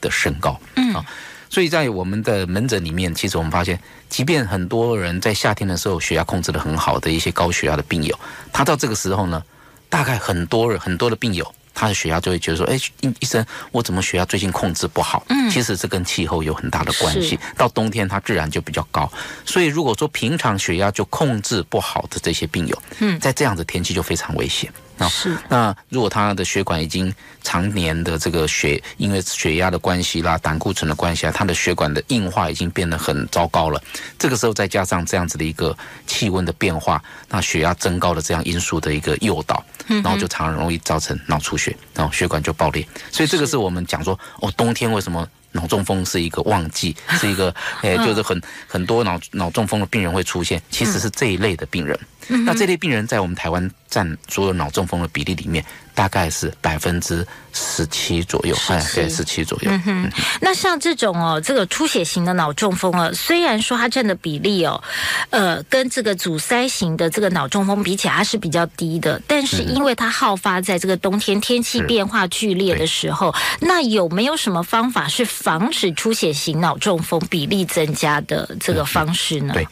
的升高。嗯啊，所以在我们的门诊里面，其实我们发现，即便很多人在夏天的时候血压控制的很好的一些高血压的病友，他到这个时候呢，大概很多人很多的病友。他的血压就会觉得说，哎，医生，我怎么血压最近控制不好？嗯，其实这跟气候有很大的关系。到冬天，它自然就比较高。所以，如果说平常血压就控制不好的这些病友，嗯，在这样的天气就非常危险。是。那如果他的血管已经常年的这个血，因为血压的关系啦、胆固醇的关系啊，他的血管的硬化已经变得很糟糕了。这个时候再加上这样子的一个气温的变化，那血压增高的这样因素的一个诱导，然后就常容易造成脑出血，然后血管就爆裂。所以这个是我们讲说，哦，冬天为什么？脑中风是一个旺季，是一个诶，就是很很多脑脑中风的病人会出现，其实是这一类的病人。那这类病人在我们台湾占所有脑中风的比例里面。大概是百分之十七左右，哎，对，十七左右。嗯哼，那像这种哦，这个出血型的脑中风啊，虽然说它占的比例哦，呃，跟这个阻塞型的这个脑中风比起来，它是比较低的。但是因为它好发在这个冬天天气变化剧烈的时候，那有没有什么方法是防止出血型脑中风比例增加的这个方式呢？对，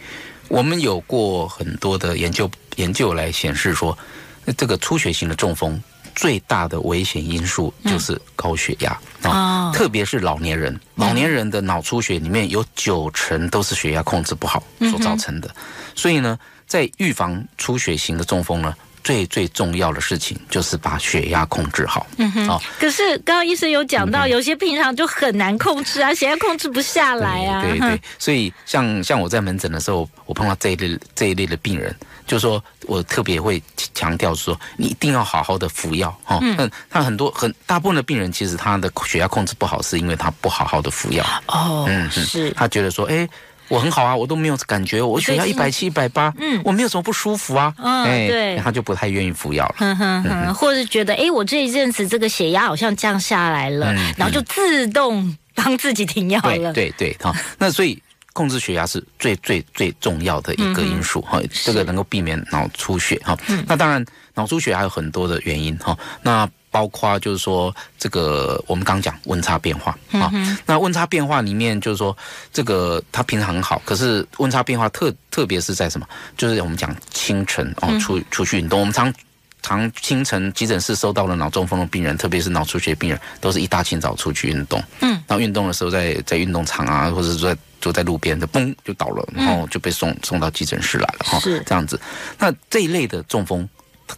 我们有过很多的研究，研究来显示说，这个出血型的中风。最大的危险因素就是高血压啊，特别是老年人。老年人的脑出血里面有九成都是血压控制不好所造成的。所以呢，在预防出血型的中风呢，最最重要的事情就是把血压控制好。嗯哼。可是刚刚医生有讲到，有些平常就很难控制啊，血压控制不下来啊。对对。所以像像我在门诊的时候，我碰到这一类这一类的病人。就是说我特别会强调说，你一定要好好的服药哈。嗯。那很多很大部分的病人，其实他的血压控制不好，是因为他不好好的服药。哦。嗯。是。他觉得说，哎，我很好啊，我都没有感觉，我血压一百七、一百八，嗯，我没有什么不舒服啊。嗯。对。他就不太愿意服药了。哼哼哼。或者是觉得，哎，我这一阵子这个血压好像降下来了，然后就自动帮自己停药了。对对对。好，那所以。控制血压是最最最重要的一个因素哈，这个能够避免脑出血哈。那当然，脑出血还有很多的原因哈。那包括就是说，这个我们刚讲温差变化啊。那温差变化里面就是说，这个它平常很好，可是温差变化特特别是在什么？就是我们讲清晨哦，出出去运动。我们常常清晨急诊室收到了脑中风的病人，特别是脑出血病人，都是一大清早出去运动。嗯，然后运动的时候在在运动场啊，或者是在。坐在路边，就嘣就倒了，然后就被送送到急诊室来了哈。是这样子。那这一类的中风，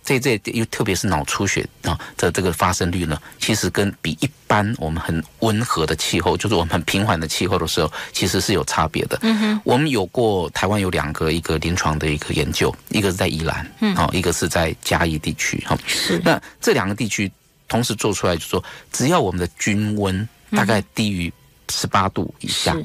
这这又特别是脑出血啊的这个发生率呢，其实跟比一般我们很温和的气候，就是我们很平缓的气候的时候，其实是有差别的。嗯哼。我们有过台湾有两个一个临床的一个研究，一个是在宜兰，嗯，好，一个是在嘉义地区哈。是。那这两个地区同时做出来，就说只要我们的均温大概低于。十八度以下，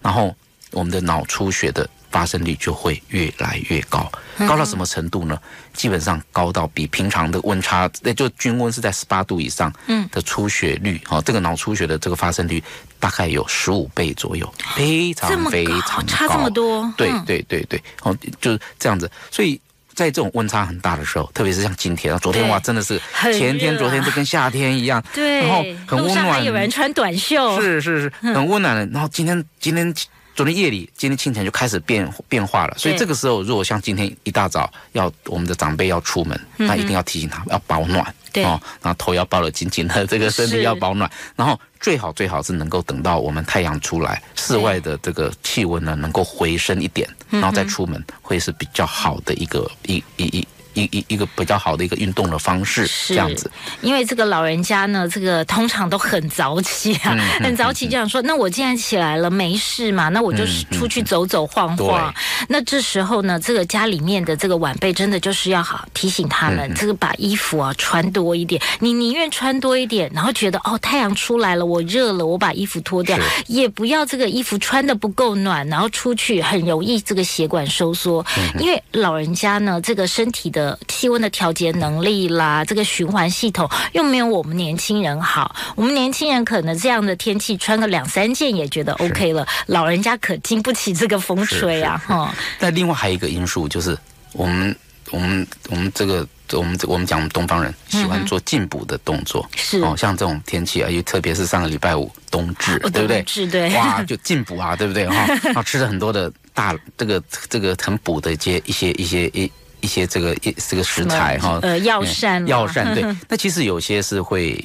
然后我们的脑出血的发生率就会越来越高，高到什么程度呢？基本上高到比平常的温差，那就均温是在十八度以上，嗯，的出血率，哦，这个脑出血的这个发生率大概有十五倍左右，非常非常差这么多，对对对对，哦，就是这样子，所以。在这种温差很大的时候，特别是像今天啊，昨天哇，真的是前天、昨天都跟夏天一样，对，然后很温暖，有人穿短袖，是是是，很温暖的。然后今天今天昨天夜里，今天清晨就开始变变化了。所以这个时候，如果像今天一大早要我们的长辈要出门，那一定要提醒他要保暖。哦，然后头要抱得紧紧的，这个身体要保暖，然后最好最好是能够等到我们太阳出来，室外的这个气温呢能够回升一点，然后再出门会是比较好的一个一一一。一一一个比较好的一个运动的方式，这样子。因为这个老人家呢，这个通常都很早起啊，很早起，就想说，那我既然起来了，没事嘛，那我就出去走走晃晃。那这时候呢，这个家里面的这个晚辈真的就是要好提醒他们，这个把衣服啊穿多一点。你宁愿穿多一点，然后觉得哦太阳出来了，我热了，我把衣服脱掉，也不要这个衣服穿的不够暖，然后出去很容易这个血管收缩。因为老人家呢，这个身体的。的气温的调节能力啦，这个循环系统又没有我们年轻人好。我们年轻人可能这样的天气穿个两三件也觉得 OK 了，老人家可经不起这个风吹啊！哈。那另外还有一个因素就是，我们我们我们这个我们我们讲东方人喜欢做进补的动作，是哦，像这种天气啊，又特别是上个礼拜五冬至，对不对？是，对，哇，就进补啊，对不对？哈，然后吃了很多的大这个这个很补的一些一些一些一。一些这个一这个食材哈，呃，药膳，药膳对。那其实有些是会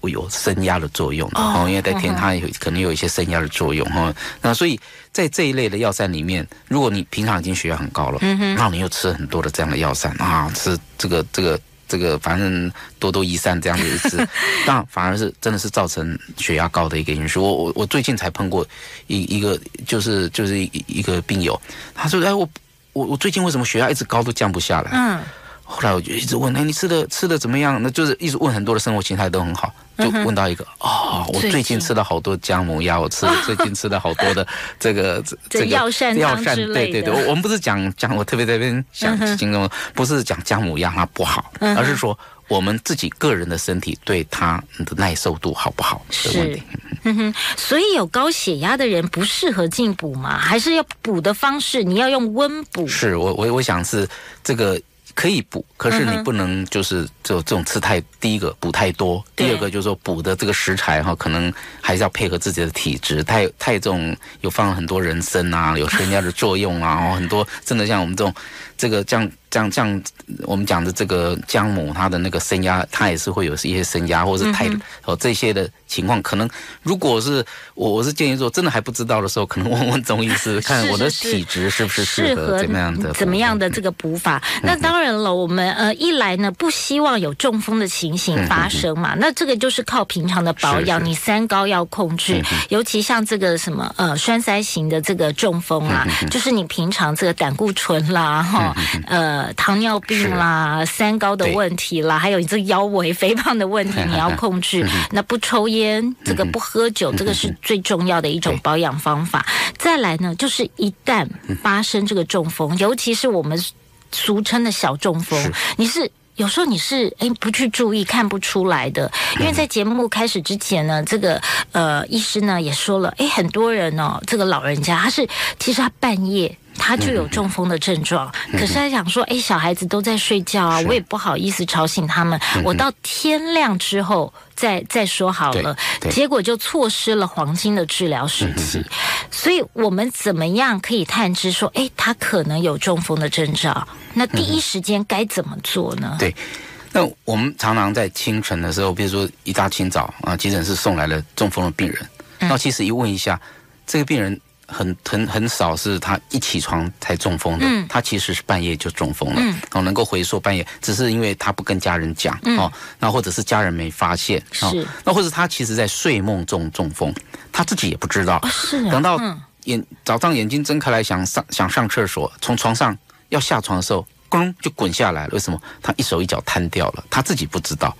会有升压的作用的哈，因为在天它有可能有一些升压的作用哈。那所以在这一类的药膳里面，如果你平常已经血压很高了，嗯然后你又吃很多的这样的药膳啊，吃这个这个这个，反正多多益善这样子吃，那反而是真的是造成血压高的一个因素。我我我最近才碰过一一个就是就是一一个病友，他说哎我。我我最近为什么血压一直高都降不下来？嗯，后来我就一直问，哎，你吃的吃的怎么样？那就是一直问很多的生活形态都很好，就问到一个，哦，我最近。吃了好多姜母鸭，我吃 最近吃了好多的这个这个药膳药膳，对对对，我我们不是讲讲，我特别在这边想形容，不是讲姜母鸭它不好，而是说我们自己个人的身体对它的耐受度好不好是问题。嗯哼，所以有高血压的人不适合进补吗？还是要补的方式？你要用温补？是我我我想是这个可以补，可是你不能就是就这种吃太第一个补太多，第二个就是说补的这个食材哈，可能还是要配合自己的体质。太太这种有放了很多人参啊，有添加的作用啊，然后很多真的像我们这种这个这样这样这样。我们讲的这个姜母，它的那个升压，它也是会有一些升压，或者是太哦这些的情况，可能如果是我我是建议说，真的还不知道的时候，可能问问中医师，看我的体质是不是适合怎么样的怎么样的这个补法。那当然了，我们呃一来呢，不希望有中风的情形发生嘛，那这个就是靠平常的保养，你三高要控制，尤其像这个什么呃栓塞型的这个中风啊，就是你平常这个胆固醇啦哈，呃糖尿病。啦，三高的问题啦，还有你这腰围肥胖的问题，你要控制。那不抽烟，这个不喝酒，这个是最重要的一种保养方法。再来呢，就是一旦发生这个中风，尤其是我们俗称的小中风，你是有时候你是哎不去注意看不出来的。因为在节目开始之前呢，这个呃医师呢也说了，哎很多人哦，这个老人家他是其实他半夜。他就有中风的症状，可是他想说，哎，小孩子都在睡觉啊，我也不好意思吵醒他们，我到天亮之后再再说好了。结果就错失了黄金的治疗时期。所以我们怎么样可以探知说，哎，他可能有中风的征兆？那第一时间该怎么做呢？对，那我们常常在清晨的时候，比如说一大清早啊，急诊室送来了中风的病人，那其实一问一下，这个病人。很很很少是他一起床才中风的，他其实是半夜就中风了，哦，能够回溯半夜，只是因为他不跟家人讲哦，那或者是家人没发现，是，那或者他其实在睡梦中中风，他自己也不知道，是，等到眼早上眼睛睁开来想上想上厕所，从床上要下床的时候，咣就滚下来了，为什么？他一手一脚瘫掉了，他自己不知道。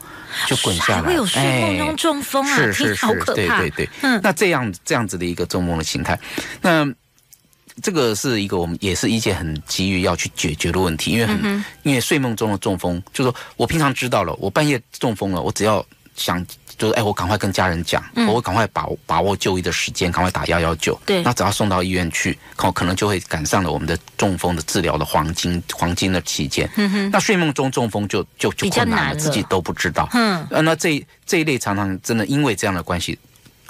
就滚下来，会有睡梦中中风啊，是是是，对对对，嗯，那这样这样子的一个中风的形态，那这个是一个我们也是一件很急于要去解决的问题，因为很因为睡梦中的中风，就是说我平常知道了，我半夜中风了，我只要想。就是哎，我赶快跟家人讲，我赶快把把握就医的时间，赶快打幺幺九。对，那只要送到医院去，可可能就会赶上了我们的中风的治疗的黄金黄金的期间。嗯哼，那睡梦中中风就就就困难了，自己都不知道。嗯，呃，那这这一类常常真的因为这样的关系。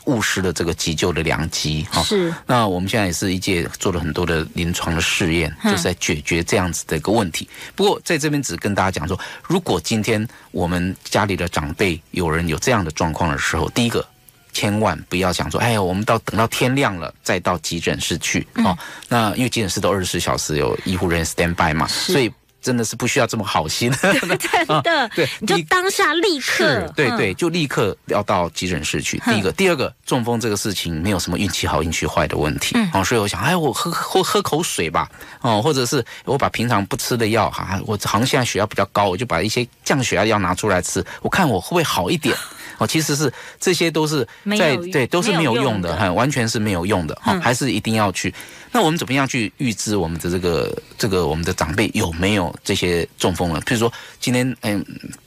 误失了这个急救的良机哈，是。那我们现在也是一届做了很多的临床的试验，就是在解决这样子的一个问题。不过在这边只跟大家讲说，如果今天我们家里的长辈有人有这样的状况的时候，第一个千万不要想说，哎呀，我们到等到天亮了再到急诊室去哦。那因为急诊室都二十四小时有医护人员 stand by 嘛，所以。真的是不需要这么好心，真的，对，你就当下立刻，对对，就立刻要到急诊室去。第一个，第二个，中风这个事情没有什么运气好运气坏的问题，哦，所以我想，哎，我喝喝喝口水吧，哦，或者是我把平常不吃的药，哈，我好像现在血压比较高，我就把一些降血压药拿出来吃，我看我会不会好一点。哦，其实是这些都是在对，都是没有用的，哈，完全是没有用的，哈，还是一定要去。那我们怎么样去预知我们的这个这个我们的长辈有没有这些中风了？譬如说今天，嗯，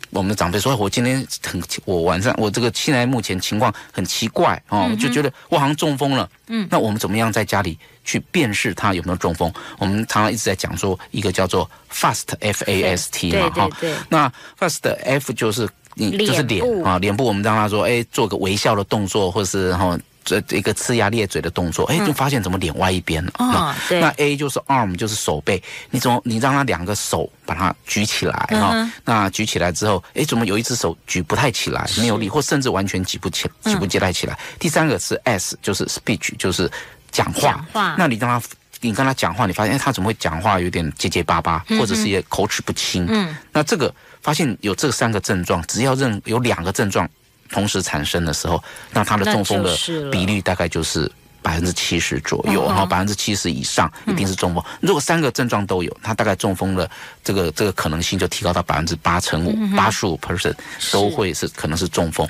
我们的长辈说，我今天很我晚上我这个现在目前情况很奇怪哦，就觉得我好像中风了。嗯，那我们怎么样在家里去辨识他有没有中风？我们常常一直在讲说一个叫做 FAST F A S T 嘛哈。那 FAST F 就是你就是脸啊，脸部我们让他说，哎，做个微笑的动作，或者是然后。这一个呲牙咧嘴的动作，哎，就发现怎么脸歪一边了。哦，对。那 A 就是 arm，就是手背。你怎么你让他两个手把它举起来哈？那举起来之后，哎，怎么有一只手举不太起来，没有力，或甚至完全举不起，举不起来起来。第三个是 S，就是 speech，就是讲话。讲话。那你让他，你跟他讲话，你发现哎，他怎么会讲话有点结结巴巴，或者是也口齿不清？嗯。那这个发现有这三个症状，只要认有两个症状。同时产生的时候，那他的中风的比率大概就是百分之七十左右，然后百分之七十以上一定是中风。如果三个症状都有，他大概中风的这个这个可能性就提高到百分之八成五，八十五 percent 都会是可能是中风。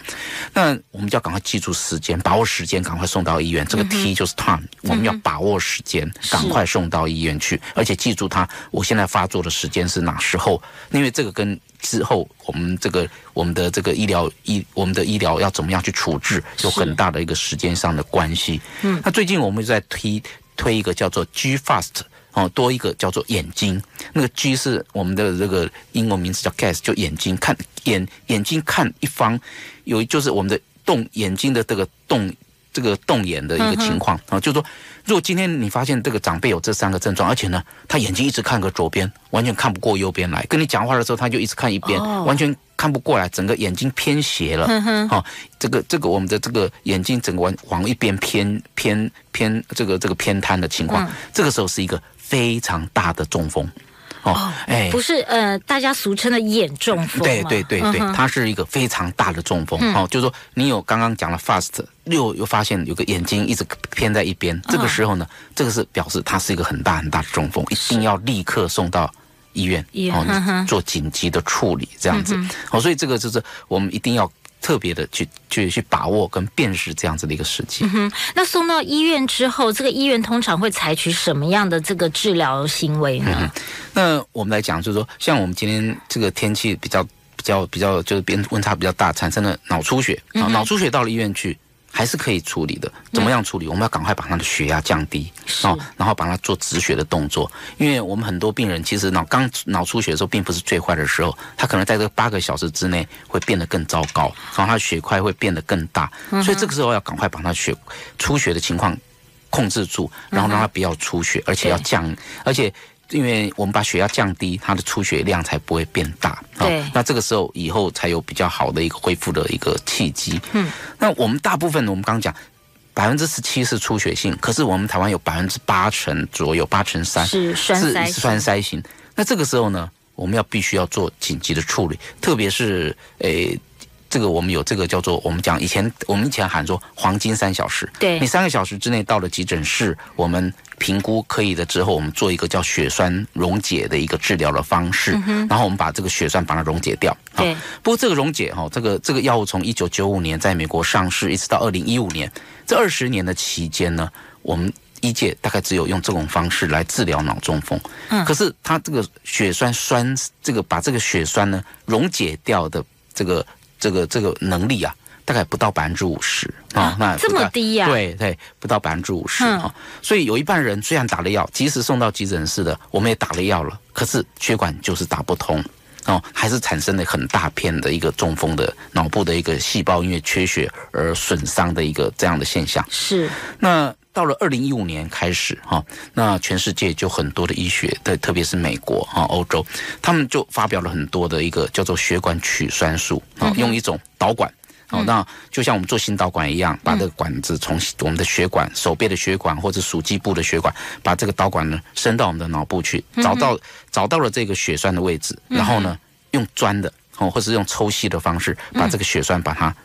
那我们就要赶快记住时间，把握时间，赶快送到医院。这个 T 就是 time，我们要把握时间，赶快送到医院去，而且记住他我现在发作的时间是哪时候，因为这个跟。之后，我们这个我们的这个医疗医我们的医疗要怎么样去处置，有很大的一个时间上的关系。嗯，那最近我们在推推一个叫做 G Fast 哦，多一个叫做眼睛。那个 G 是我们的这个英文名字叫 Gas，就眼睛看眼眼睛看一方，有就是我们的动眼睛的这个动这个动眼的一个情况啊，就是说。如果今天你发现这个长辈有这三个症状，而且呢，他眼睛一直看个左边，完全看不过右边来，跟你讲话的时候他就一直看一边，完全看不过来，整个眼睛偏斜了。好，这个这个我们的这个眼睛整个往往一边偏偏偏这个这个偏瘫的情况，这个时候是一个非常大的中风。哦，哎，不是，呃，大家俗称的眼中风对对对对，它是一个非常大的中风。哦，就是说你有刚刚讲了 fast，又又发现有个眼睛一直偏在一边，这个时候呢，这个是表示它是一个很大很大的中风，一定要立刻送到医院哦，做紧急的处理，这样子。哦，所以这个就是我们一定要。特别的去去去把握跟辨识这样子的一个时机。嗯哼，那送到医院之后，这个医院通常会采取什么样的这个治疗行为呢？那我们来讲，就是说，像我们今天这个天气比较比较比较，就是变温差比较大，产生了脑出血啊，脑出血到了医院去。还是可以处理的，怎么样处理？我们要赶快把他的血压降低，哦，然后把他做止血的动作。因为我们很多病人其实脑刚脑出血的时候，并不是最坏的时候，他可能在这八个小时之内会变得更糟糕，然后他血块会变得更大，所以这个时候要赶快把他血出血的情况控制住，然后让他不要出血，而且要降，而且。因为我们把血压降低，它的出血量才不会变大。对，那这个时候以后才有比较好的一个恢复的一个契机。嗯，那我们大部分我们刚刚讲，百分之十七是出血性，可是我们台湾有百分之八成左右，八成三是栓栓塞型。那这个时候呢，我们要必须要做紧急的处理，特别是诶。这个我们有这个叫做我们讲以前我们以前喊说黄金三小时，对，你三个小时之内到了急诊室，我们评估可以的之后，我们做一个叫血栓溶解的一个治疗的方式，然后我们把这个血栓把它溶解掉。对，不过这个溶解哈，这个这个药物从一九九五年在美国上市，一直到二零一五年，这二十年的期间呢，我们医界大概只有用这种方式来治疗脑中风。嗯，可是它这个血栓栓这个把这个血栓呢溶解掉的这个。这个这个能力啊，大概不到百分之五十啊，那这么低呀？对对，不到百分之五十哈。所以有一半人虽然打了药，即使送到急诊室的，我们也打了药了，可是血管就是打不通哦，还是产生了很大片的一个中风的脑部的一个细胞因为缺血而损伤的一个这样的现象。是那。到了二零一五年开始哈，那全世界就很多的医学对，特别是美国哈、欧洲，他们就发表了很多的一个叫做血管取栓术啊，用一种导管哦，那就像我们做心导管一样，把这个管子从我们的血管、手背的血管或者属肌部的血管，把这个导管呢伸到我们的脑部去，找到找到了这个血栓的位置，然后呢用钻的哦，或是用抽吸的方式，把这个血栓把它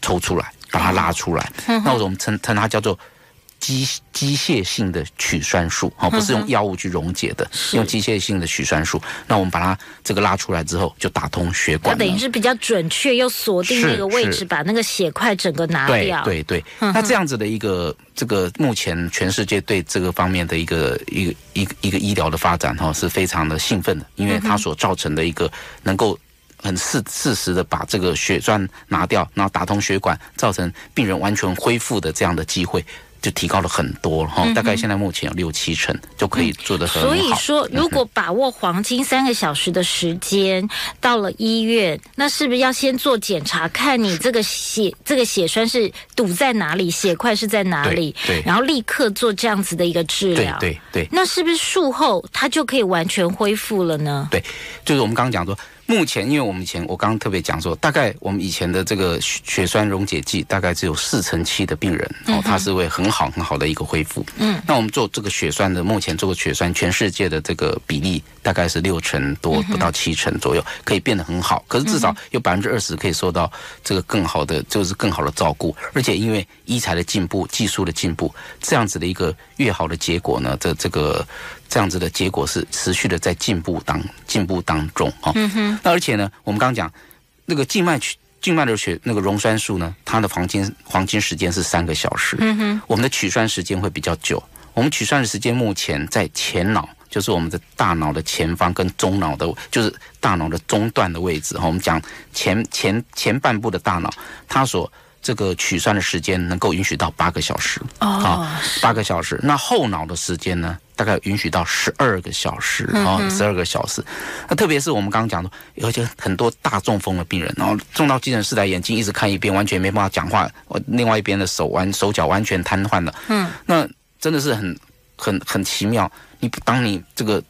抽出来，把它拉出来。那我们称称它叫做。机机械性的取栓术，哦，不是用药物去溶解的，用机械性的取栓术。那我们把它这个拉出来之后，就打通血管。它等于是比较准确，又锁定那个位置，把那个血块整个拿掉。对对对。那这样子的一个这个，目前全世界对这个方面的一个一个一个一个医疗的发展，哈，是非常的兴奋的，因为它所造成的一个能够。很适适时的把这个血栓拿掉，然后打通血管，造成病人完全恢复的这样的机会。就提高了很多哈，大概现在目前有六七成就可以做得很好。所以说，如果把握黄金三个小时的时间，到了医院，那是不是要先做检查，看你这个血这个血栓是堵在哪里，血块是在哪里？对，然后立刻做这样子的一个治疗。对对，那是不是术后它就可以完全恢复了呢？对，就是我们刚刚讲说。目前，因为我们以前我刚刚特别讲说，大概我们以前的这个血栓溶解剂，大概只有四成七的病人哦，它是会很好很好的一个恢复。嗯，那我们做这个血栓的，目前做个血栓，全世界的这个比例大概是六成多，不到七成左右，可以变得很好。可是至少有百分之二十可以受到这个更好的，就是更好的照顾。而且因为医材的进步、技术的进步，这样子的一个越好的结果呢，这这个。这样子的结果是持续的在进步当进步当中哈，那而且呢，我们刚刚讲那个静脉曲静脉的血那个溶栓术呢，它的黄金黄金时间是三个小时，我们的取栓时间会比较久。我们取栓的时间目前在前脑，就是我们的大脑的前方跟中脑的，就是大脑的中段的位置哈。我们讲前前前半部的大脑，它所这个取栓的时间能够允许到八个小时哦，八个小时。那后脑的时间呢？大概允许到十二个小时啊，十二个小时。那特别是我们刚刚讲的，而且很多大中风的病人，然后中到急诊室来，眼睛一直看一边，完全没办法讲话，我另外一边的手完手脚完全瘫痪了。嗯，那真的是很很很奇妙。你当你这个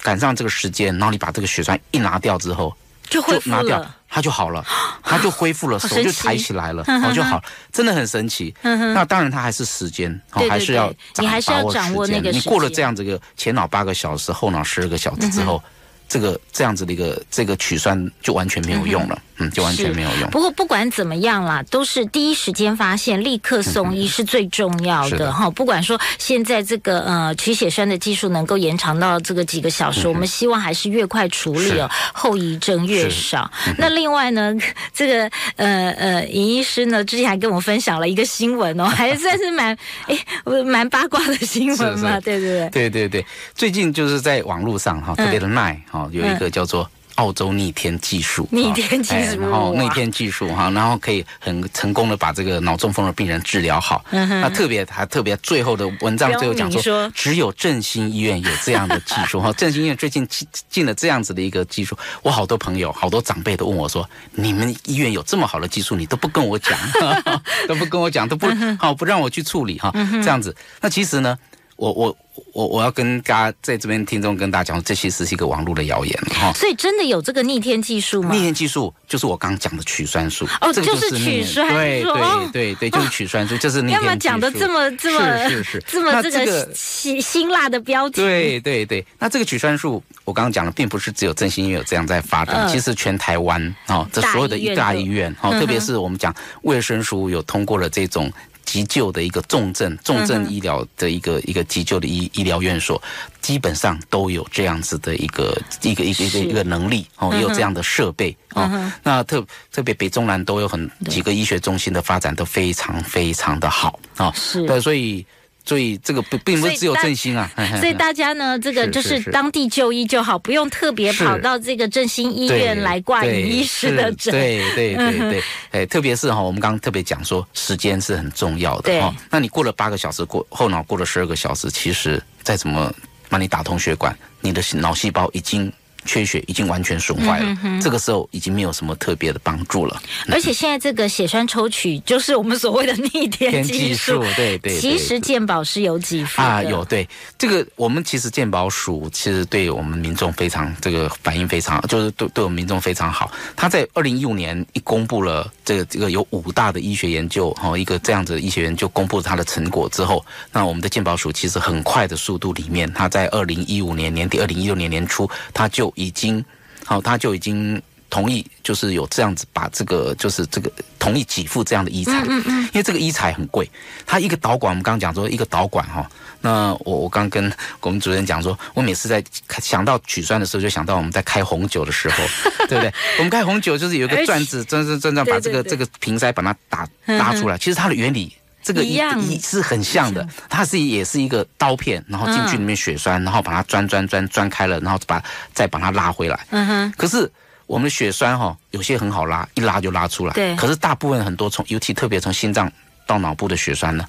赶上这个时间，然后你把这个血栓一拿掉之后，就会拿掉。它就好了，它就恢复了，手就抬起来了，好就好，真的很神奇。那当然，它还是时间，还是要你还是要掌握那个你过了这样这个前脑八个小时，后脑十二个小时之后。这个这样子的一个这个取栓就完全没有用了，嗯，就完全没有用。不过不管怎么样啦，都是第一时间发现，立刻送医是最重要的哈。不管说现在这个呃取血栓的技术能够延长到这个几个小时，我们希望还是越快处理哦，后遗症越少。那另外呢，这个呃呃尹医师呢之前还跟我分享了一个新闻哦，还算是蛮哎蛮八卦的新闻嘛，对对对。对对对，最近就是在网络上哈特别的耐哈。有一个叫做澳洲逆天技术，逆天技术，然后逆天技术哈，然后可以很成功的把这个脑中风的病人治疗好。那特别还特别最后的文章最后讲说，只有振兴医院有这样的技术 哈。振兴医院最近进进了这样子的一个技术，我好多朋友、好多长辈都问我说：“你们医院有这么好的技术，你都不跟我讲，都不跟我讲，都不好不让我去处理哈。”这样子，那其实呢，我我。我我要跟大家在这边听众跟大家讲，这其实是一个网络的谣言哈。所以真的有这个逆天技术吗？逆天技术就是我刚讲的取栓术哦，就是取栓术，对对对对，就是取栓术，就是逆天技术。讲的这么这么是是是这么这个辛辛辣的标题？对对对，那这个取栓术我刚刚讲的，并不是只有振兴医院有这样在发展，其实全台湾哦，这所有的一大医院哦，特别是我们讲卫生署有通过了这种。急救的一个重症重症医疗的一个一个急救的医医疗院所，基本上都有这样子的一个一个一个一个一个能力哦，也有这样的设备哦。那特特别北中南都有很几个医学中心的发展都非常非常的好啊。是，对，所以。所以这个不并不是只有振兴啊，所以大家呢，这个就是当地就医就好，不用特别跑到这个振兴医院来挂医师的诊。对对对对，哎，特别是哈，我们刚刚特别讲说，时间是很重要的哈。那你过了八个小时，过后脑过了十二个小时，其实再怎么帮你打通血管，你的脑细胞已经。缺血已经完全损坏了，这个时候已经没有什么特别的帮助了。而且现在这个血栓抽取就是我们所谓的逆天技术，对对。其实健保是有几付啊？有对这个，我们其实健保署其实对我们民众非常这个反应非常，就是对对我们民众非常好。他在二零一五年一公布了这个这个有五大的医学研究哈，一个这样子的医学研究公布它的成果之后，那我们的健保署其实很快的速度里面，他在二零一五年年底、二零一六年年初，他就已经，好，他就已经同意，就是有这样子把这个，就是这个同意给付这样的医材，嗯嗯，因为这个医材很贵，他一个导管，我们刚刚讲说一个导管哈，那我我刚跟我们主任讲说，我每次在想到取栓的时候，就想到我们在开红酒的时候，对不对？我们开红酒就是有一个转子，转转转转把这个这个瓶塞把它打拉出来，其实它的原理。这个一一是很像的，它是也是一个刀片，然后进去里面血栓，然后把它钻钻钻钻开了，然后把再把它拉回来。嗯哼。可是我们的血栓哈，有些很好拉，一拉就拉出来。对。可是大部分很多从尤其特别从心脏到脑部的血栓呢，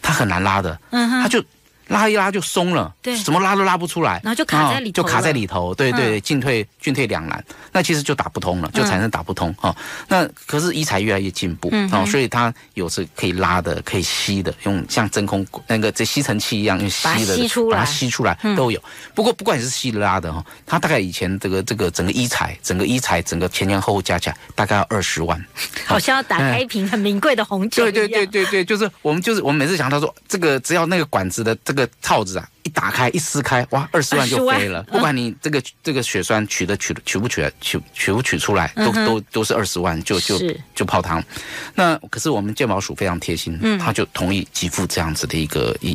它很难拉的。嗯哼。它就。拉一拉就松了，对，怎么拉都拉不出来，然后就卡在里头，就卡在里头，对对，进退进退两难，那其实就打不通了，就产生打不通哈。那可是医材越来越进步哦，所以它有是可以拉的，可以吸的，用像真空那个这吸尘器一样用吸的，把它吸出来。都有。不过不管是吸拉的哈，它大概以前这个这个整个医材，整个医材整个前前后后加起来大概要二十万，好像要打开一瓶很名贵的红酒对对对对对，就是我们就是我们每次想到说这个只要那个管子的这个。个套子啊，一打开一撕开，哇，二十万就飞了。不管你这个 这个血栓取的取取不取取取不取出来，都都都是二十万，就就就泡汤。那可是我们健保署非常贴心，他就同意给付这样子的一个一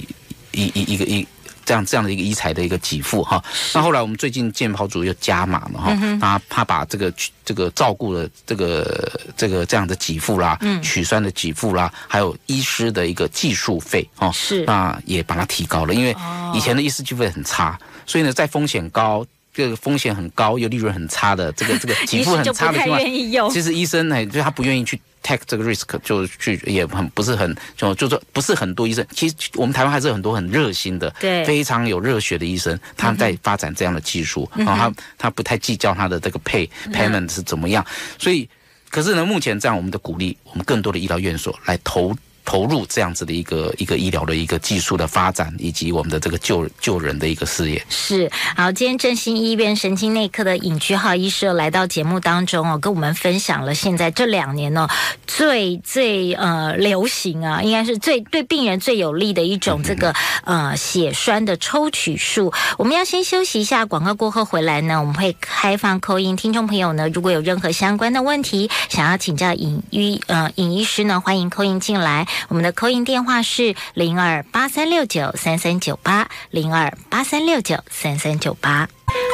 一一一个一。这样这样的一个医材的一个给付哈，那后来我们最近健保组又加码嘛哈，他他把这个这个照顾的这个这个这样的给付啦，嗯。取栓的给付啦，还有医师的一个技术费哈，是。那也把它提高了，因为以前的医师技术费很差，所以呢，在风险高、这个风险很高又利润很差的这个这个 给付很差的情况，其实医生呢，就他不愿意去。Take 这个 risk 就去也很不是很就就说不是很多医生，其实我们台湾还是很多很热心的，对，非常有热血的医生，他们在发展这样的技术，然后他他不太计较他的这个 pay payment 是怎么样，所以可是呢，目前这样我们的鼓励，我们更多的医疗院所来投。投入这样子的一个一个医疗的一个技术的发展，以及我们的这个救救人的一个事业。是好，今天振兴医院神经内科的尹居浩医师来到节目当中哦，跟我们分享了现在这两年呢最最呃流行啊，应该是最对病人最有利的一种这个呃血栓的抽取术。我们要先休息一下，广告过后回来呢，我们会开放扣音，听众朋友呢，如果有任何相关的问题想要请教尹医呃尹医师呢，欢迎扣音进来。我们的扣音电话是零二八三六九三三九八零二八三六九三三九八。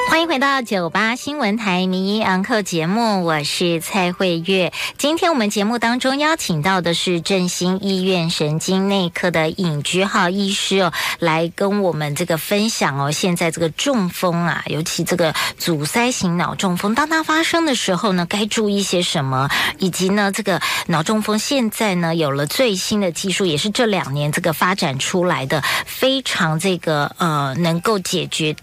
欢迎回到九八新闻台民医昂课节目，我是蔡慧月。今天我们节目当中邀请到的是振兴医院神经内科的尹居浩医师哦，来跟我们这个分享哦。现在这个中风啊，尤其这个阻塞型脑中风，当它发生的时候呢，该注意些什么？以及呢，这个脑中风现在呢有了最新的技术，也是这两年这个发展出来的，非常这个呃能够解决。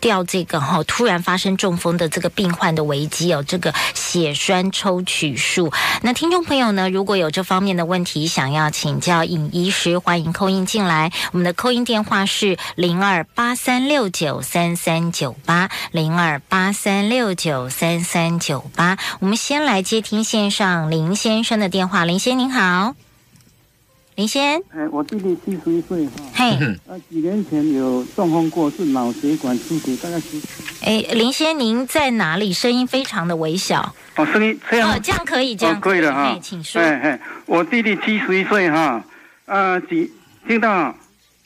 掉这个哈，突然发生中风的这个病患的危机哦，这个血栓抽取术。那听众朋友呢，如果有这方面的问题，想要请教尹医师，欢迎扣音进来。我们的扣音电话是零二八三六九三三九八零二八三六九三三九八。我们先来接听线上林先生的电话，林先生您好。林先，哎，我弟弟七十一岁哈，嘿，呃，几年前有中风过，是脑血管出血，大概是。哎，林先，您在哪里？声音非常的微小。哦，声音这样。哦，这样可以，这样可以的哈，请说。哎哎，我弟弟七十一岁哈，呃，几听到？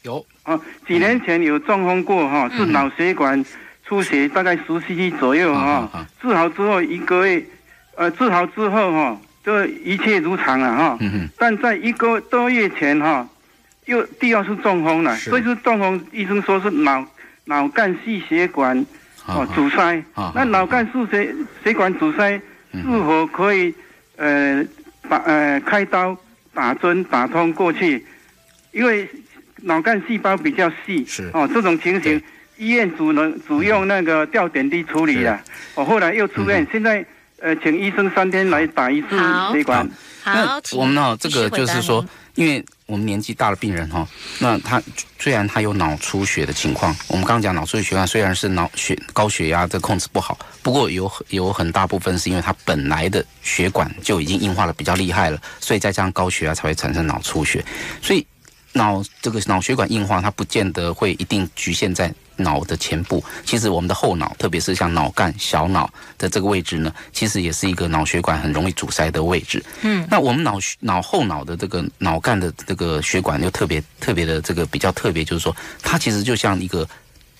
有。哦，几年前有中风过哈，是脑血管出血，大概十 cc 左右哈，治好之后一个月，呃，治好之后哈。这一切如常了哈，但在一个多月前哈，又第二次中风了。这次中风，医生说是脑脑干细血管哦阻塞。那脑干细血血管阻塞是否可以呃把呃开刀打针打通过去？因为脑干细胞比较细，是哦这种情形，医院只能只用那个吊点滴处理了。我后来又出院，现在。呃，请医生三天来打一次血管。好，我们呢，这个就是说，因为我们年纪大的病人哈，那他虽然他有脑出血的情况，我们刚刚讲脑出血虽然是脑血高血压这控制不好，不过有有很大部分是因为他本来的血管就已经硬化的比较厉害了，所以再加上高血压才会产生脑出血。所以脑这个脑血管硬化，它不见得会一定局限在。脑的前部，其实我们的后脑，特别是像脑干、小脑的这个位置呢，其实也是一个脑血管很容易阻塞的位置。嗯，那我们脑脑后脑的这个脑干的这个血管又特别特别的这个比较特别，就是说它其实就像一个。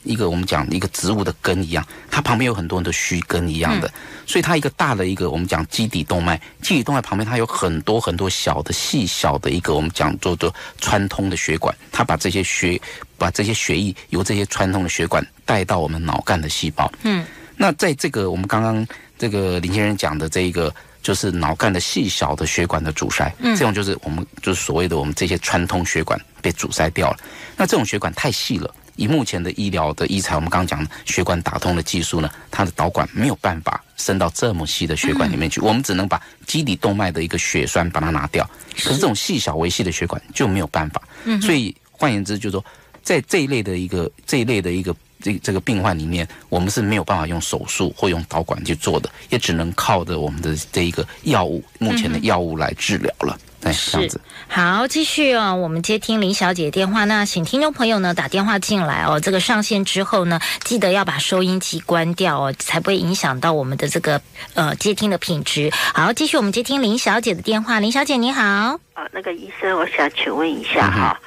一个我们讲一个植物的根一样，它旁边有很多很多须根一样的，所以它一个大的一个我们讲基底动脉，基底动脉旁边它有很多很多小的细小的一个我们讲做做穿通的血管，它把这些血把这些血液由这些穿通的血管带到我们脑干的细胞。嗯，那在这个我们刚刚这个林先生讲的这一个，就是脑干的细小的血管的阻塞，嗯，这种就是我们就是所谓的我们这些穿通血管被阻塞掉了。那这种血管太细了，以目前的医疗的医材，我们刚刚讲血管打通的技术呢，它的导管没有办法伸到这么细的血管里面去，我们只能把基底动脉的一个血栓把它拿掉。可是这种细小微细的血管就没有办法，嗯，所以换言之，就是说在这一类的一个这一类的一个。这这个病患里面，我们是没有办法用手术或用导管去做的，也只能靠着我们的这一个药物，目前的药物来治疗了。哎，这样子。好，继续哦，我们接听林小姐电话。那请听众朋友呢打电话进来哦。这个上线之后呢，记得要把收音机关掉哦，才不会影响到我们的这个呃接听的品质。好，继续我们接听林小姐的电话。林小姐你好。啊，那个医生，我想请问一下哈，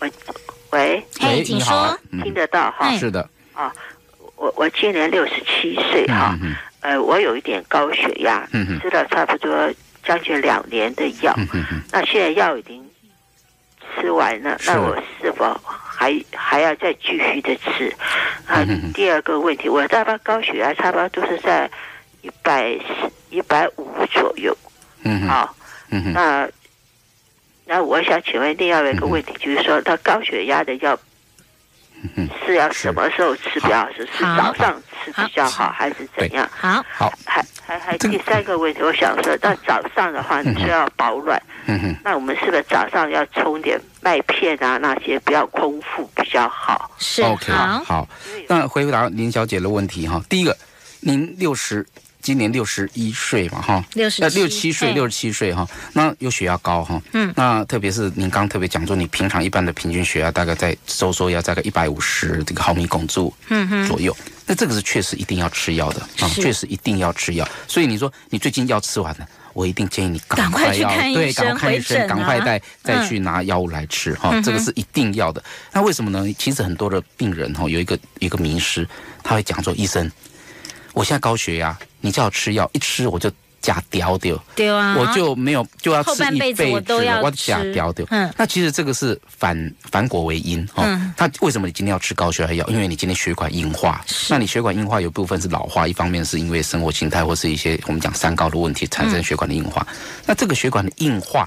喂喂，哎，请说，听得到哈？是的。啊，我我今年六十七岁哈，呃，我有一点高血压，吃了差不多将近两年的药，那现在药已经吃完了，那我是否还还要再继续的吃？啊，第二个问题，我大概高血压差不多都是在一百一百五左右，嗯，好，那那我想请问另外一个问题，就是说，他高血压的药。是要什么时候吃比较好？是早上吃比较好，还是怎样？好，好，还还还第三个问题，我想说，到早上的话，你就要保暖。嗯哼，那我们是不是早上要冲点麦片啊？那些不要空腹比较好。是，OK，好。那回答林小姐的问题哈，第一个，您六十。今年六十一岁嘛，哈，六十六七岁，六十七岁哈，那有血压高哈，嗯，那特别是您刚特别讲说，你平常一般的平均血压大概在收缩要大概一百五十这个毫米汞柱左右，那这个是确实一定要吃药的啊，确实一定要吃药。所以你说你最近药吃完了，我一定建议你赶快要对，赶快看医生，赶快再再去拿药物来吃哈，这个是一定要的。那为什么呢？其实很多的病人哈有一个一个迷失，他会讲说，医生，我现在高血压。你叫我吃药，一吃我就假掉掉，对啊，我就没有就要吃一辈子，我都要假掉掉。嗯，那其实这个是反反果为因哈。嗯，他为什么你今天要吃高血压药？因为你今天血管硬化，那你血管硬化有部分是老化，一方面是因为生活形态或是一些我们讲三高的问题产生血管的硬化。那这个血管的硬化，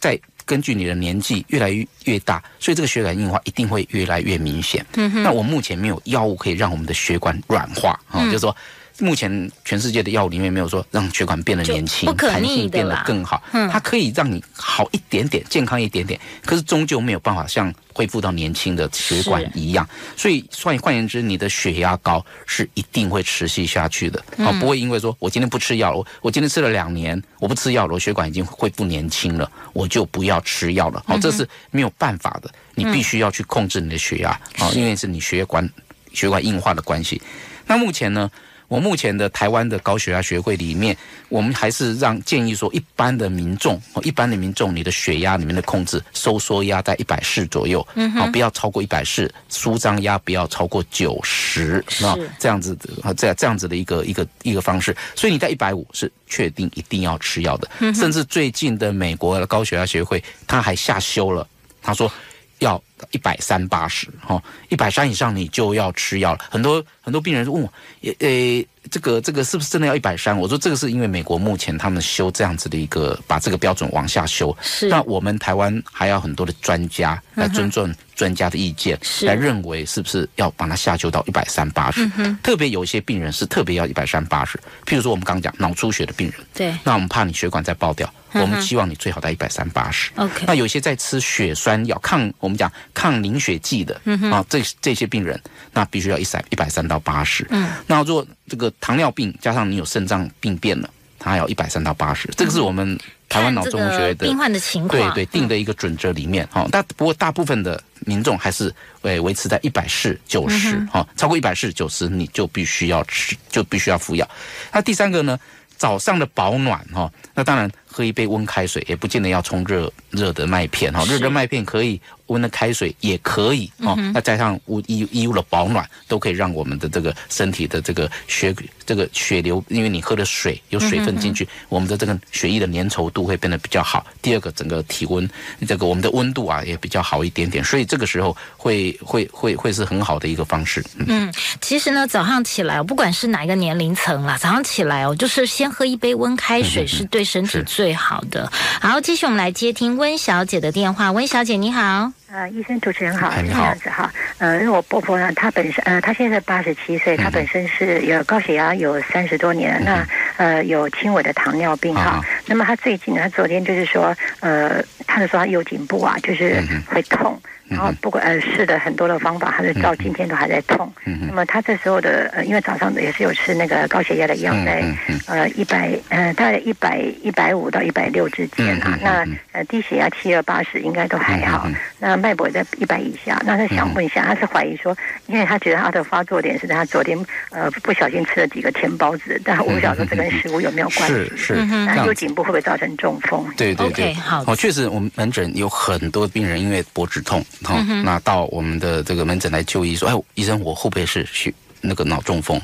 在根据你的年纪越来越越大，所以这个血管硬化一定会越来越明显。嗯哼，那我目前没有药物可以让我们的血管软化啊，就是说。目前全世界的药物里面没有说让血管变得年轻、弹性变得更好。嗯，它可以让你好一点点、健康一点点，可是终究没有办法像恢复到年轻的血管一样。所以换换言之，你的血压高是一定会持续下去的。啊，不会因为说我今天不吃药，我我今天吃了两年，我不吃药了，我血管已经恢复年轻了，我就不要吃药了。好，这是没有办法的，你必须要去控制你的血压。啊，因为是你血管血管硬化的关系。那目前呢？我目前的台湾的高血压学会里面，我们还是让建议说，一般的民众，一般的民众，你的血压里面的控制收缩压在一百四左右，嗯好，不要超过一百四，舒张压不要超过九十，啊，这样子的，这样这样子的一个一个一个方式。所以你在一百五是确定一定要吃药的，甚至最近的美国的高血压学会他还下修了，他说。要一百三八十哈，一百三以上你就要吃药了。很多很多病人问我，呃，这个这个是不是真的要一百三？我说这个是因为美国目前他们修这样子的一个，把这个标准往下修。是。那我们台湾还要很多的专家来尊重专家的意见，来认为是不是要把它下修到一百三八十？特别有一些病人是特别要一百三八十，譬如说我们刚刚讲脑出血的病人，对，那我们怕你血管再爆掉。我们希望你最好在一百三八十。OK。那有些在吃血栓药、抗我们讲抗凝血剂的嗯啊，这这些病人，那必须要一三一百三到八十。嗯。那如果这个糖尿病加上你有肾脏病变了，它要一百三到八十。这个是我们台湾脑中学的病患的情况，对对定的一个准则里面哈。但不过大部分的民众还是会维持在一百四九十哈，超过一百四九十你就必须要吃，就必须要服药。那第三个呢？早上的保暖哈，那当然喝一杯温开水，也不见得要冲热热的麦片哈，热的麦片可以。温的开水也可以哦，那加上物衣衣物的保暖，都可以让我们的这个身体的这个血这个血流，因为你喝的水有水分进去，我们的这个血液的粘稠度会变得比较好。第二个，整个体温这个我们的温度啊也比较好一点点，所以这个时候会会会会是很好的一个方式。嗯，其实呢，早上起来，不管是哪一个年龄层啦，早上起来哦，就是先喝一杯温开水是对身体最最好的。好，继续我们来接听温小姐的电话。温小姐，你好。呃，医生主持人好，这样子哈，呃，因为我婆婆呢，她本身呃，她现在八十七岁，她本身是有高血压有三十多年，那呃有轻微的糖尿病哈，那么她最近她昨天就是说，呃，她就说她右颈部啊，就是会痛。然后不管呃试的很多的方法，他是到今天都还在痛。那么他这时候的呃，因为早上也是有吃那个高血压的药，在呃一百呃大概一百一百五到一百六之间啊。那呃低血压七二八十应该都还好。那脉搏在一百以下。那他想问一下，他是怀疑说，因为他觉得他的发作点是他昨天呃不小心吃了几个甜包子，但我不晓得这跟食物有没有关系。是是，那就颈部会不会造成中风？对对对，好。哦，确实我们门诊有很多病人因为脖子痛。哈，那到我们的这个门诊来就医，说：“哎，医生，我会不会是血那个脑中风？”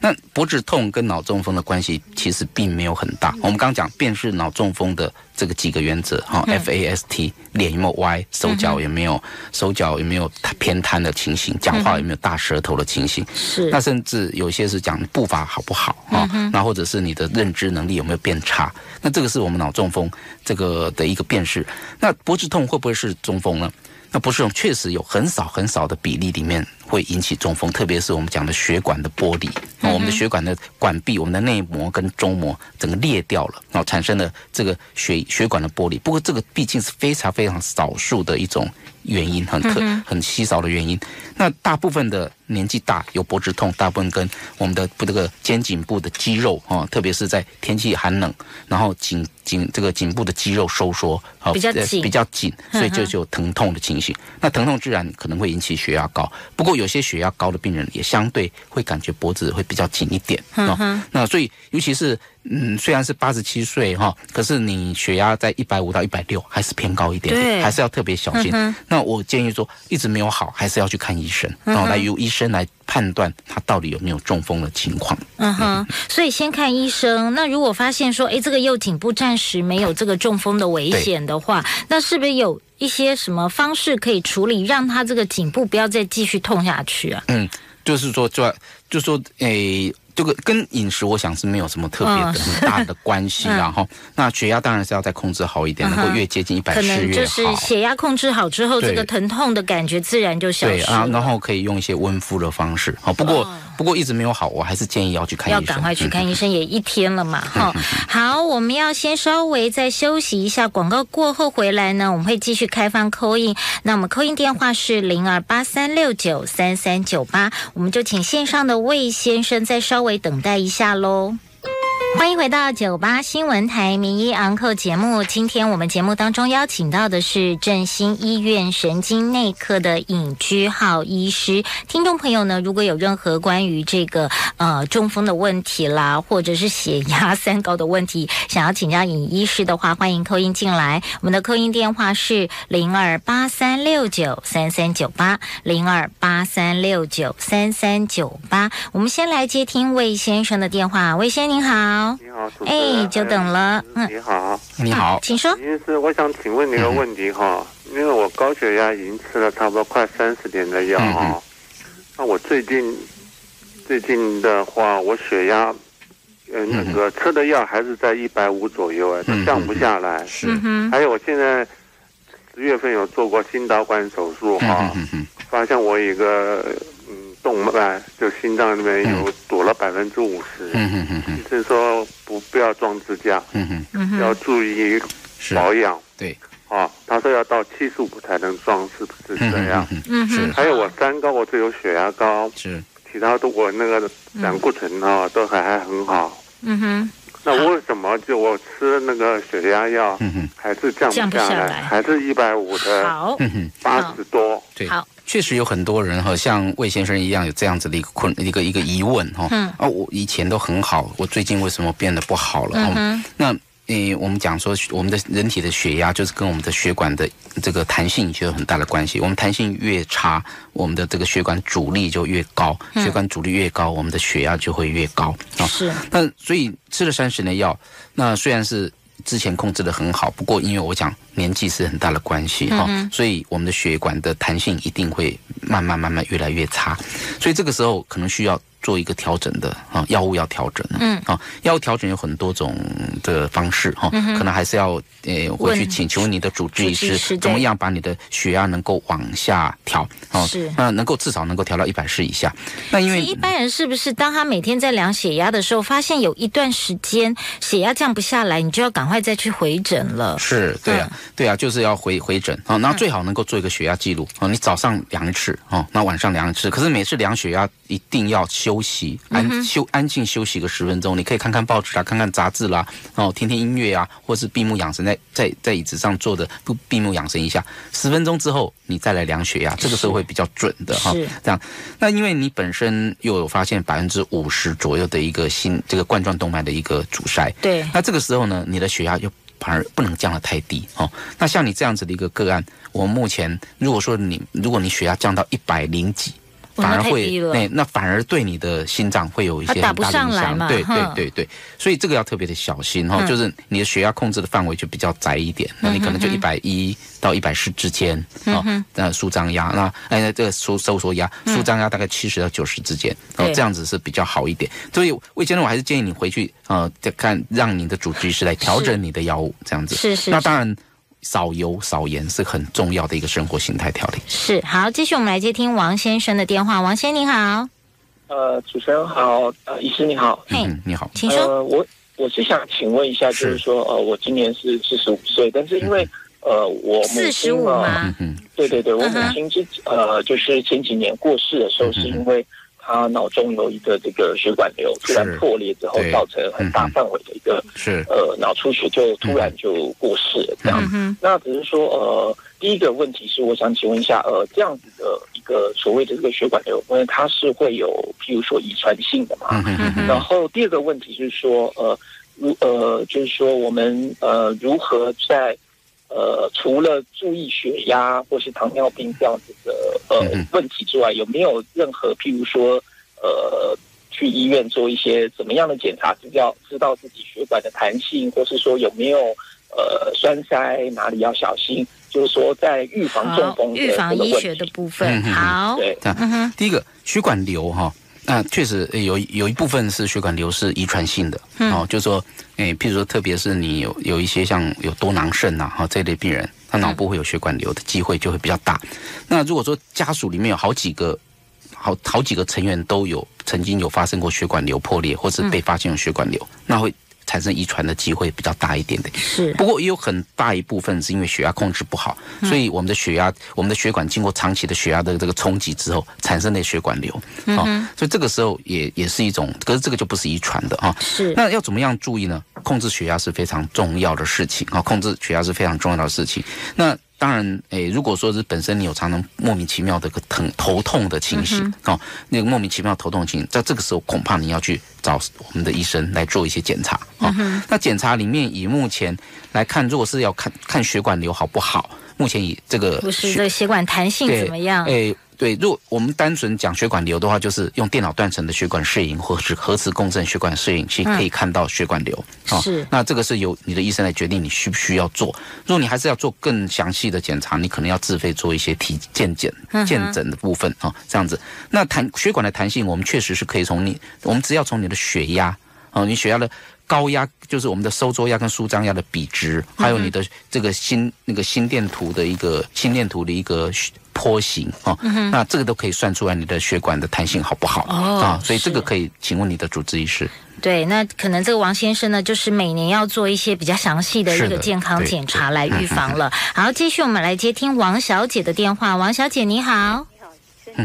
那脖子痛跟脑中风的关系其实并没有很大。我们刚刚讲辨识脑中风的这个几个原则，哈，FAST，脸有没有歪，手脚有没有手脚有没有偏瘫的情形，讲话有没有大舌头的情形，是。那甚至有些是讲步伐好不好啊？那或者是你的认知能力有没有变差？那这个是我们脑中风这个的一个辨识。那脖子痛会不会是中风呢？那不是，确实有很少很少的比例里面会引起中风，特别是我们讲的血管的剥离，我们的血管的管壁、我们的内膜跟中膜整个裂掉了，然后产生了这个血血管的剥离。不过这个毕竟是非常非常少数的一种原因，很特很稀少的原因。那大部分的。年纪大有脖子痛，大部分跟我们的不这个肩颈部的肌肉啊，特别是在天气寒冷，然后颈颈这个颈部的肌肉收缩啊，比较紧，比较紧，所以就就有疼痛的情形。那疼痛自然可能会引起血压高，不过有些血压高的病人也相对会感觉脖子会比较紧一点啊。那所以尤其是嗯，虽然是八十七岁哈，可是你血压在一百五到一百六还是偏高一点，对，还是要特别小心。那我建议说，一直没有好，还是要去看医生，然后来由医生。来判断他到底有没有中风的情况。嗯哼，所以先看医生。那如果发现说，哎，这个右颈部暂时没有这个中风的危险的话，那是不是有一些什么方式可以处理，让他这个颈部不要再继续痛下去啊？嗯，就是说，就就说，诶。这个跟饮食，我想是没有什么特别的很大的关系。然后，那血压当然是要再控制好一点，能够越接近一百四越好。就是血压控制好之后，这个疼痛的感觉自然就消失。对啊，然后可以用一些温敷的方式。好，不过。不过一直没有好，我还是建议要去看医生。要赶快去看医生，也一天了嘛，哈。好，我们要先稍微再休息一下，广告过后回来呢，我们会继续开放扣印。那我们扣印电话是零二八三六九三三九八，我们就请线上的魏先生再稍微等待一下喽。欢迎回到九八新闻台名医昂扣节目。今天我们节目当中邀请到的是振兴医院神经内科的尹居浩医师。听众朋友呢，如果有任何关于这个呃中风的问题啦，或者是血压三高的问题，想要请教尹医师的话，欢迎扣音进来。我们的扣音电话是零二八三六九三三九八零二八三六九三三九八。我们先来接听魏先生的电话。魏先生您好。你好，哎，久等了。嗯，你好，你好，请说。您是，我想请问你个问题哈，因为我高血压已经吃了差不多快三十年的药哈，那我最近最近的话，我血压呃那个吃的药还是在一百五左右哎，都降不下来。是，还有我现在十月份有做过心导管手术哈，发现我一个嗯。动脉就心脏里面有堵了百分之五十，医生说不不要装支架，要注意保养。对，啊，他说要到七十五才能装，是不是这样？嗯是。还有我三高，我只有血压高，是，其他的我那个胆固醇啊都还还很好。嗯哼。那为什么就我吃那个血压药，还是降不下来？还是一百五的，好，八十多。对，好。确实有很多人哈，像魏先生一样有这样子的一个困一个一个疑问哈。嗯。啊，我以前都很好，我最近为什么变得不好了？嗯。那诶，我们讲说，我们的人体的血压就是跟我们的血管的这个弹性就有很大的关系。我们弹性越差，我们的这个血管阻力就越高，血管阻力越高，我们的血压就会越高啊。是。那所以吃了三十年药，那虽然是。之前控制的很好，不过因为我讲年纪是很大的关系哈，所以我们的血管的弹性一定会慢慢慢慢越来越差，所以这个时候可能需要。做一个调整的啊，药物要调整的，嗯啊，药物调整有很多种的方式哈，可能还是要呃回去请求你的主治医师，怎么样把你的血压能够往下调啊？是那能够至少能够调到一百四以下。那因为一般人是不是当他每天在量血压的时候，发现有一段时间血压降不下来，你就要赶快再去回诊了？是对啊，对啊，就是要回回诊。啊，那最好能够做一个血压记录。啊，你早上量一次啊，那晚上量一次，可是每次量血压一定要休息，安休安静休息个十分钟。你可以看看报纸啦，看看杂志啦，哦，听听音乐啊，或是闭目养神，在在在椅子上坐着不闭目养神一下，十分钟之后你再来量血压，这个时候会比较准的哈。这样，那因为你本身又有发现百分之五十左右的一个心这个冠状动脉的一个阻塞，对，那这个时候呢，你的血压又反而不能降得太低哦。那像你这样子的一个个案，我目前如果说你如果你血压降到一百零几。反而会那那反而对你的心脏会有一些很大的影响，对对对对，所以这个要特别的小心哈，就是你的血压控制的范围就比较窄一点，那你可能就一百一到一百四之间啊，那舒张压那哎这个收收缩压舒张压大概七十到九十之间，哦这样子是比较好一点，所以魏先生我还是建议你回去呃再看让你的主治医师来调整你的药物这样子，是是，那当然。少油少盐是很重要的一个生活形态调理。是好，继续我们来接听王先生的电话。王先生你好，呃，主持人好，呃，医师你好，嘿，你好，请说。呃，我我是想请问一下，就是说，呃，我今年是四十五岁，但是因为呃，我四十五吗？嗯，对对对，我母亲之呃，就是前几年过世的时候，是因为。他脑中有一个这个血管瘤突然破裂之后，造成很大范围的一个是。呃脑出血，就突然就过世了这样。那只是说呃，第一个问题是，我想请问一下，呃，这样子的一个所谓的这个血管瘤，因为它是会有譬如说遗传性的嘛？然后第二个问题是说，呃，如呃，就是说我们呃如何在呃，除了注意血压或是糖尿病这样子的呃问题之外，有没有任何譬如说呃，去医院做一些怎么样的检查，知道知道自己血管的弹性，或是说有没有呃栓塞哪里要小心？就是说在预防中风预防医学的部分。好，对，这样，第一个血管瘤哈。那确实有有一部分是血管瘤是遗传性的哦，就是说，诶，譬如说，特别是你有有一些像有多囊肾呐，哈这类病人，他脑部会有血管瘤的机会就会比较大。那如果说家属里面有好几个好好几个成员都有曾经有发生过血管瘤破裂，或是被发现有血管瘤，那会。产生遗传的机会比较大一点的，是。不过也有很大一部分是因为血压控制不好，所以我们的血压、我们的血管经过长期的血压的这个冲击之后，产生的血管瘤。嗯所以这个时候也也是一种，可是这个就不是遗传的啊。是。那要怎么样注意呢？控制血压是非常重要的事情啊！控制血压是非常重要的事情。那当然，诶，如果说是本身你有常常莫名其妙的个疼头痛的情形哦，那个莫名其妙头痛情形，在这个时候恐怕你要去找我们的医生来做一些检查啊。那检查里面以目前来看，如果是要看看血管瘤好不好，目前以这个不是这个血管弹性怎么样？诶。对，如果我们单纯讲血管瘤的话，就是用电脑断层的血管摄影或是核磁共振血管摄影器可以看到血管瘤。是，那这个是由你的医生来决定你需不需要做。如果你还是要做更详细的检查，你可能要自费做一些体健检、健诊的部分啊，这样子。那弹血管的弹性，我们确实是可以从你，我们只要从你的血压啊，你血压的高压，就是我们的收缩压跟舒张压的比值，还有你的这个心那个心电图的一个心电图的一个。坡形哦，那这个都可以算出来你的血管的弹性好不好啊？所以这个可以请问你的主治医师。对，那可能这个王先生呢，就是每年要做一些比较详细的一个健康检查来预防了。好，继续我们来接听王小姐的电话。王小姐你好，你好，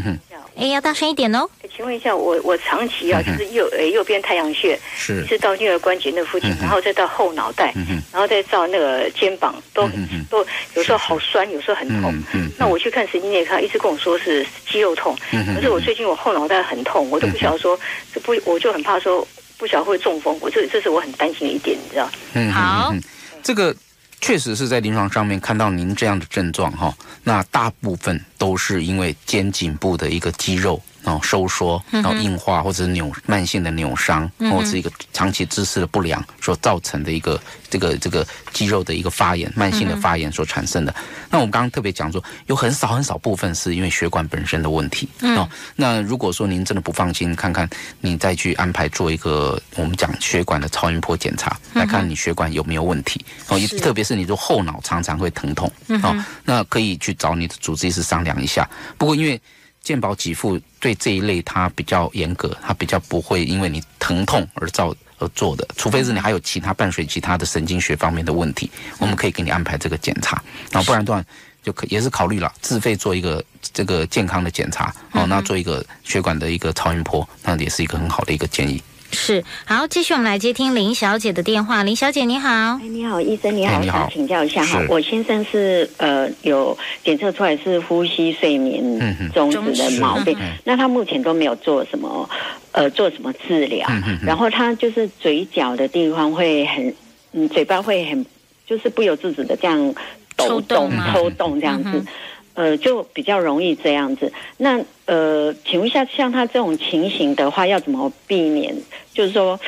哎，要大声一点哦！请问一下，我我长期啊，就是右呃右边太阳穴，是。是到颞颌关节那附近，然后再到后脑袋，然后再到那个肩膀，都都有时候好酸，有时候很痛。那我去看神经内科，一直跟我说是肌肉痛，可是我最近我后脑袋很痛，我都不晓得说这不，我就很怕说不晓得会中风。我这这是我很担心的一点，你知道？嗯，好，这个确实是在临床上面看到您这样的症状哈，那大部分都是因为肩颈部的一个肌肉。哦，收缩，然后硬化，或者是扭慢性的扭伤，或者是一个长期姿势的不良所造成的一个这个这个肌肉的一个发炎，慢性的发炎所产生的。那我们刚刚特别讲说，有很少很少部分是因为血管本身的问题。哦，那如果说您真的不放心，看看你再去安排做一个我们讲血管的超音波检查，来看你血管有没有问题。哦，特别是你说后脑常常会疼痛，哦，那可以去找你的主治医师商量一下。不过因为健保给付对这一类它比较严格，它比较不会因为你疼痛而造而做的，除非是你还有其他伴随其他的神经学方面的问题，我们可以给你安排这个检查，然后不然的话就可也是考虑了自费做一个这个健康的检查，哦，那做一个血管的一个超音波，那也是一个很好的一个建议。是。好，继续我们来接听林小姐的电话。林小姐你好，哎你好，医生你好，我想请教一下哈，我先生是呃有检测出来是呼吸睡眠中止的毛病，那他目前都没有做什么呃做什么治疗，然后他就是嘴角的地方会很嗯嘴巴会很就是不由自主的这样抖动抽动这样子。呃，就比较容易这样子。那呃，请问一下，像他这种情形的话，要怎么避免？就是说，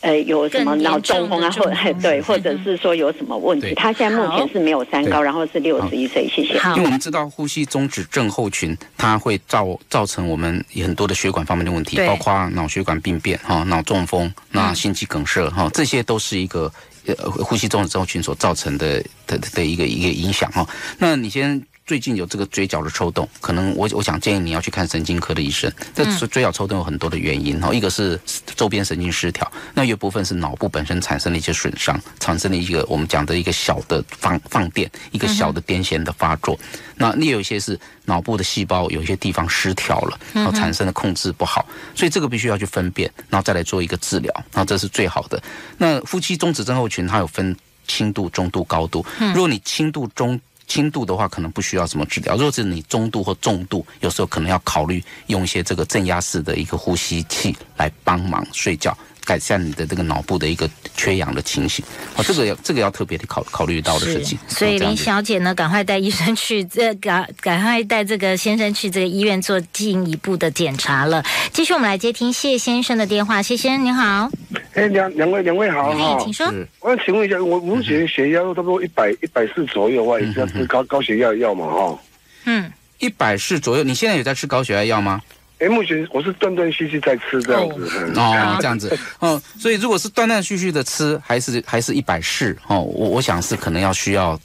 呃，有什么脑中风啊，或 对，或者是说有什么问题？他现在目前是没有三高，然后是六十一岁。谢谢。因为我们知道呼吸中止症候群，它会造造成我们很多的血管方面的问题，包括脑血管病变哈，脑中风，那心肌梗塞哈，这些都是一个呃呼吸中止症候群所造成的的的一个一个影响哈。那你先。最近有这个嘴角的抽动，可能我我想建议你要去看神经科的医生。这嘴角抽动有很多的原因哈，一个是周边神经失调，那有部分是脑部本身产生了一些损伤，产生了一个我们讲的一个小的放放电，一个小的癫痫的发作。那另有一些是脑部的细胞有一些地方失调了，然后产生的控制不好，所以这个必须要去分辨，然后再来做一个治疗，然后这是最好的。那夫妻中止症候群它有分轻度、中度、高度，如果你轻度中。轻度的话，可能不需要什么治疗；如果是你中度或重度，有时候可能要考虑用一些这个镇压式的一个呼吸器来帮忙睡觉。改善你的这个脑部的一个缺氧的情形，哦，这个要这个要特别的考考虑到的事情。所以林小姐呢，赶快带医生去，这赶赶快带这个先生去这个医院做进一步的检查了。继续，我们来接听谢先生的电话。谢先生您好，哎，两两位两位好哎，请说。我想请问一下，我目前血压差不多一百一百四左右的话，也是要吃高高血压药嘛哈？嗯，一百四左右，你现在有在吃高血压药吗？哎，目前我是断断续续在吃这样子哦，这样子哦，所以如果是断断续续的吃，还是还是一百四哦，我我想是可能要需要。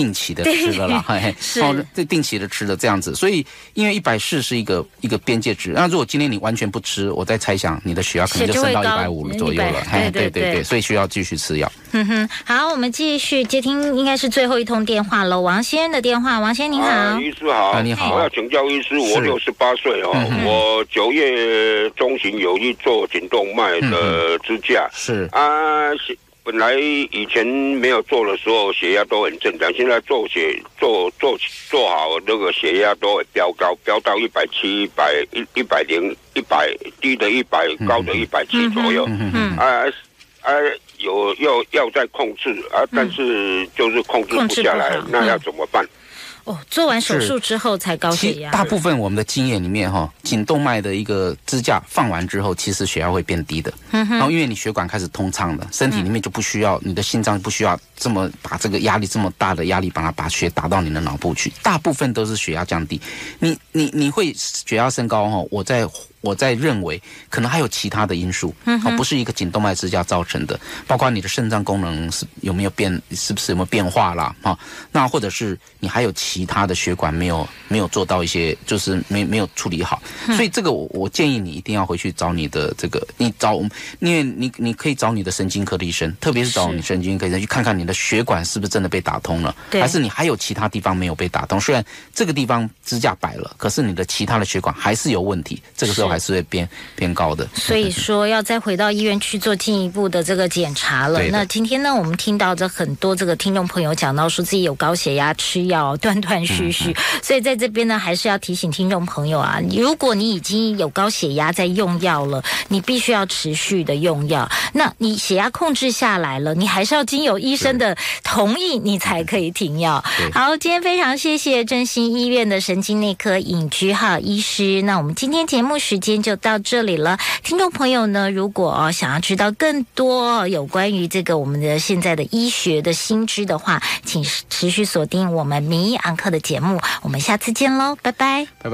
定期的吃的啦，嘿，哦，这定期的吃的这样子，所以因为一百四是一个一个边界值，那如果今天你完全不吃，我在猜想你的血压可能就升到一百五左右了，对对对对，所以需要继续吃药。嗯哼，好，我们继续接听，应该是最后一通电话了，王先生的电话，王先生您好，医师好，你好，我要请教医师，我六十八岁哦，我九月中旬有一做颈动脉的支架，是。啊。本来以前没有做的时候，血压都很正常。现在做血做做做好，那个血压都会飙高，飙到一百七、一百一、一百零、一百低的一百，高的一百七左右。啊啊，有要要再控制啊，但是就是控制不下来，那要怎么办？哦，做完手术之后才高血压。大部分我们的经验里面哈，颈动脉的一个支架放完之后，其实血压会变低的。然后因为你血管开始通畅了，身体里面就不需要你的心脏不需要这么把这个压力这么大的压力把它把血打到你的脑部去。大部分都是血压降低。你你你会血压升高哈？我在。我在认为，可能还有其他的因素，哦，不是一个颈动脉支架造成的，包括你的肾脏功能是有没有变，是不是有没有变化啦？哈，那或者是你还有其他的血管没有没有做到一些，就是没没有处理好，所以这个我我建议你一定要回去找你的这个，你找，因为你你可以找你的神经科的医生，特别是找你神经科医生去看看你的血管是不是真的被打通了，还是你还有其他地方没有被打通？虽然这个地方支架摆了，可是你的其他的血管还是有问题，这个时候。还是会变变高的。所以 说要再回到医院去做进一步的这个检查了。那今天呢，我们听到这很多这个听众朋友讲到说自己有高血压，吃药断断续续。所以在这边呢，还是要提醒听众朋友啊，如果你已经有高血压在用药了，你必须要持续的用药。那你血压控制下来了，你还是要经由医生的同意，你才可以停药。好，今天非常谢谢振兴医院的神经内科尹居浩医师。那我们今天节目时今天就到这里了。听众朋友呢，如果想要知道更多有关于这个我们的现在的医学的新知的话，请持续锁定我们名医安客的节目。我们下次见喽，拜拜，拜拜。